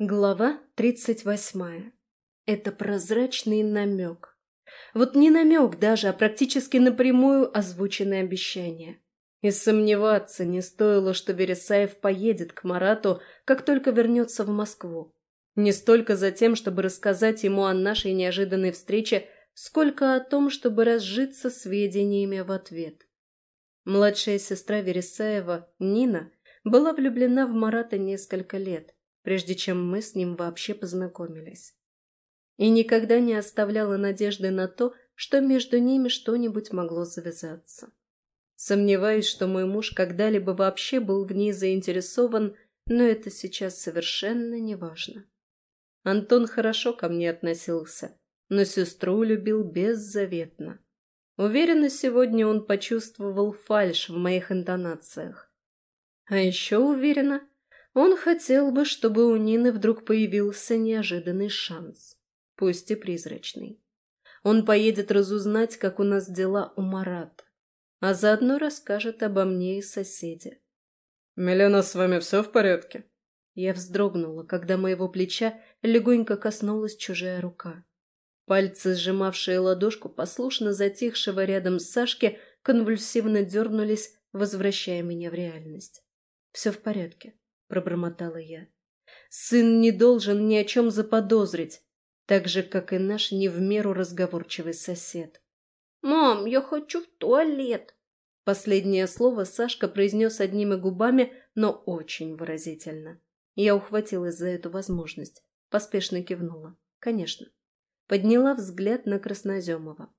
Глава тридцать восьмая. Это прозрачный намек. Вот не намек даже, а практически напрямую озвученное обещание. И сомневаться не стоило, что Вересаев поедет к Марату, как только вернется в Москву. Не столько за тем, чтобы рассказать ему о нашей неожиданной встрече, сколько о том, чтобы разжиться сведениями в ответ. Младшая сестра Вересаева, Нина, была влюблена в Марата несколько лет прежде чем мы с ним вообще познакомились. И никогда не оставляла надежды на то, что между ними что-нибудь могло завязаться. Сомневаюсь, что мой муж когда-либо вообще был в ней заинтересован, но это сейчас совершенно не важно. Антон хорошо ко мне относился, но сестру любил беззаветно. Уверена, сегодня он почувствовал фальшь в моих интонациях. А еще уверена, он хотел бы, чтобы у Нины вдруг появился неожиданный шанс, пусть и призрачный. Он поедет разузнать, как у нас дела у Марата, а заодно расскажет обо мне и соседе. «Милена, с вами все в порядке?» Я вздрогнула, когда моего плеча легонько коснулась чужая рука. Пальцы, сжимавшие ладошку, послушно затихшего рядом с Сашки, конвульсивно дернулись, возвращая меня в реальность. «Все в порядке. — пробормотала я. «Сын не должен ни о чем заподозрить, так же, как и наш не в меру разговорчивый сосед». «Мам, я хочу в туалет!» Последнее слово Сашка произнес одними губами, но очень выразительно. Я ухватилась за эту возможность, поспешно кивнула. «Конечно». Подняла взгляд на Красноземова.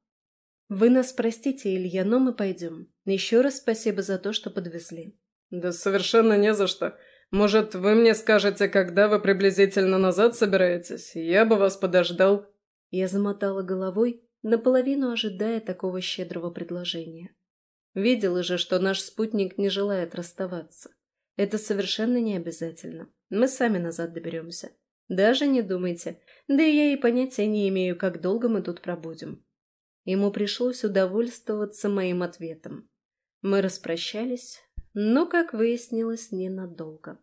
«Вы нас простите, Илья, но мы пойдем. Еще раз спасибо за то, что подвезли». «Да совершенно не за что. Может, вы мне скажете, когда вы приблизительно назад собираетесь? Я бы вас подождал». Я замотала головой, наполовину ожидая такого щедрого предложения. Видела же, что наш спутник не желает расставаться. Это совершенно не обязательно. Мы сами назад доберемся. Даже не думайте. Да и я и понятия не имею, как долго мы тут пробудем. Ему пришлось удовольствоваться моим ответом. Мы распрощались, но, как выяснилось, ненадолго.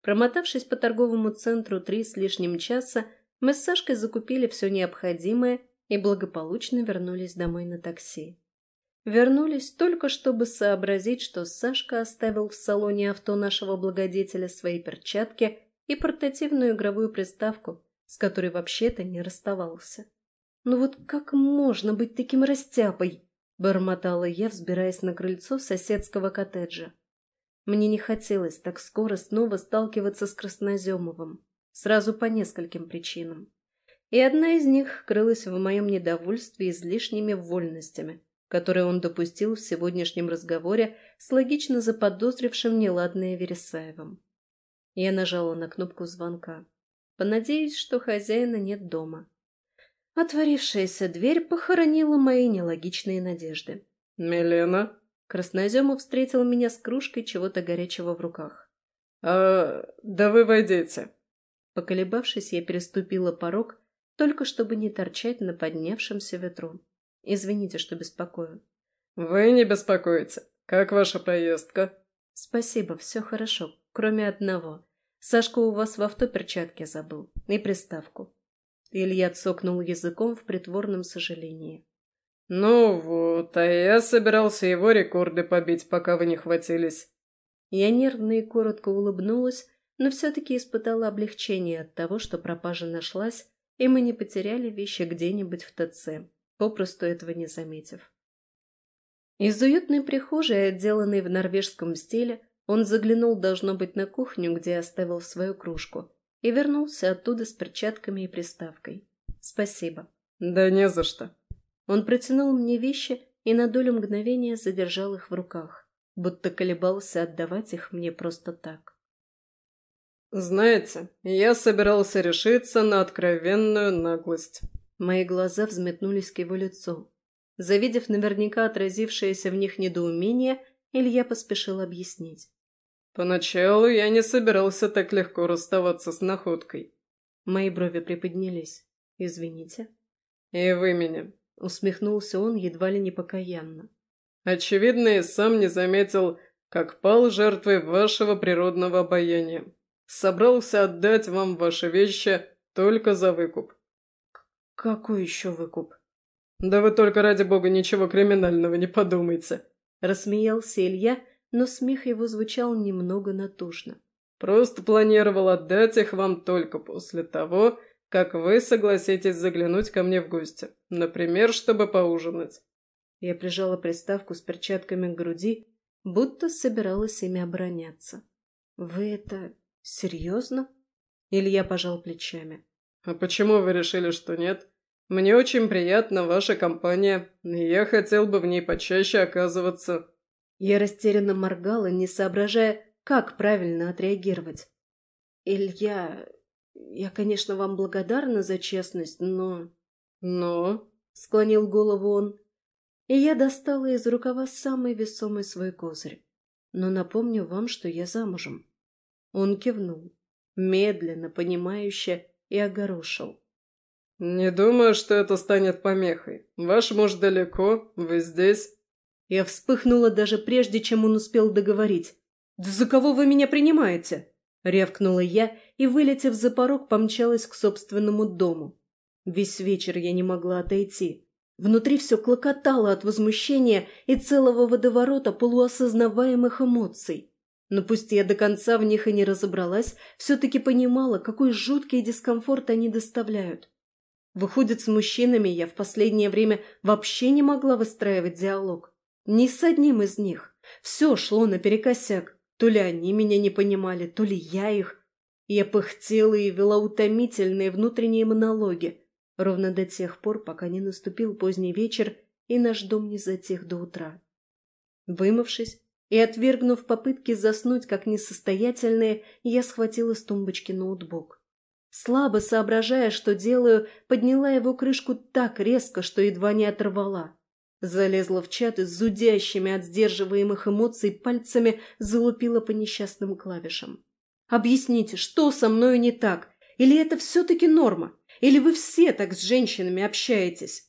Промотавшись по торговому центру три с лишним часа, мы с Сашкой закупили все необходимое и благополучно вернулись домой на такси. Вернулись только, чтобы сообразить, что Сашка оставил в салоне авто нашего благодетеля свои перчатки и портативную игровую приставку, с которой вообще-то не расставался. «Ну вот как можно быть таким растяпой?» — бормотала я, взбираясь на крыльцо соседского коттеджа. Мне не хотелось так скоро снова сталкиваться с Красноземовым, сразу по нескольким причинам. И одна из них крылась в моем недовольстве излишними вольностями, которые он допустил в сегодняшнем разговоре с логично заподозрившим неладное Вересаевым. Я нажала на кнопку звонка. Понадеюсь, что хозяина нет дома. Отворившаяся дверь похоронила мои нелогичные надежды. «Милена?» Красноземов встретил меня с кружкой чего-то горячего в руках. «А, да вы войдите». Поколебавшись, я переступила порог, только чтобы не торчать на поднявшемся ветру. Извините, что беспокою. «Вы не беспокоите. Как ваша поездка?» «Спасибо, все хорошо, кроме одного. Сашка у вас в авто перчатки забыл. И приставку. Илья цокнул языком в притворном сожалении. «Ну вот, а я собирался его рекорды побить, пока вы не хватились». Я нервно и коротко улыбнулась, но все-таки испытала облегчение от того, что пропажа нашлась, и мы не потеряли вещи где-нибудь в ТЦ, попросту этого не заметив. Из уютной прихожей, отделанной в норвежском стиле, он заглянул, должно быть, на кухню, где оставил свою кружку, и вернулся оттуда с перчатками и приставкой. «Спасибо». «Да не за что». Он протянул мне вещи и на долю мгновения задержал их в руках, будто колебался отдавать их мне просто так. «Знаете, я собирался решиться на откровенную наглость». Мои глаза взметнулись к его лицу. Завидев наверняка отразившееся в них недоумение, Илья поспешил объяснить. Поначалу я не собирался так легко расставаться с находкой. Мои брови приподнялись. Извините. И вы меня. Усмехнулся он едва ли не покаянно. Очевидно, и сам не заметил, как пал жертвой вашего природного обаяния. Собрался отдать вам ваши вещи только за выкуп». «Какой еще выкуп?» «Да вы только ради бога ничего криминального не подумайте», — рассмеялся Илья, но смех его звучал немного натужно. «Просто планировал отдать их вам только после того, как вы согласитесь заглянуть ко мне в гости. Например, чтобы поужинать». Я прижала приставку с перчатками к груди, будто собиралась ими обороняться. «Вы это серьезно?» Илья пожал плечами. «А почему вы решили, что нет? Мне очень приятна ваша компания, и я хотел бы в ней почаще оказываться». Я растерянно моргала, не соображая, как правильно отреагировать. «Илья, я, конечно, вам благодарна за честность, но...» «Но...» — склонил голову он. И я достала из рукава самый весомый свой козырь. «Но напомню вам, что я замужем». Он кивнул, медленно, понимающе и огорошил. «Не думаю, что это станет помехой. Ваш муж далеко, вы здесь». Я вспыхнула даже прежде, чем он успел договорить. «Да за кого вы меня принимаете?» Рявкнула я и, вылетев за порог, помчалась к собственному дому. Весь вечер я не могла отойти. Внутри все клокотало от возмущения и целого водоворота полуосознаваемых эмоций. Но пусть я до конца в них и не разобралась, все-таки понимала, какой жуткий дискомфорт они доставляют. Выходит, с мужчинами я в последнее время вообще не могла выстраивать диалог. Ни с одним из них. Все шло наперекосяк. То ли они меня не понимали, то ли я их. Я пыхтела и вела утомительные внутренние монологи, ровно до тех пор, пока не наступил поздний вечер и наш дом не затих до утра. Вымывшись и отвергнув попытки заснуть как несостоятельные, я схватила с тумбочки ноутбук. Слабо соображая, что делаю, подняла его крышку так резко, что едва не оторвала. Залезла в чат и с зудящими от сдерживаемых эмоций пальцами залупила по несчастным клавишам. «Объясните, что со мною не так? Или это все-таки норма? Или вы все так с женщинами общаетесь?»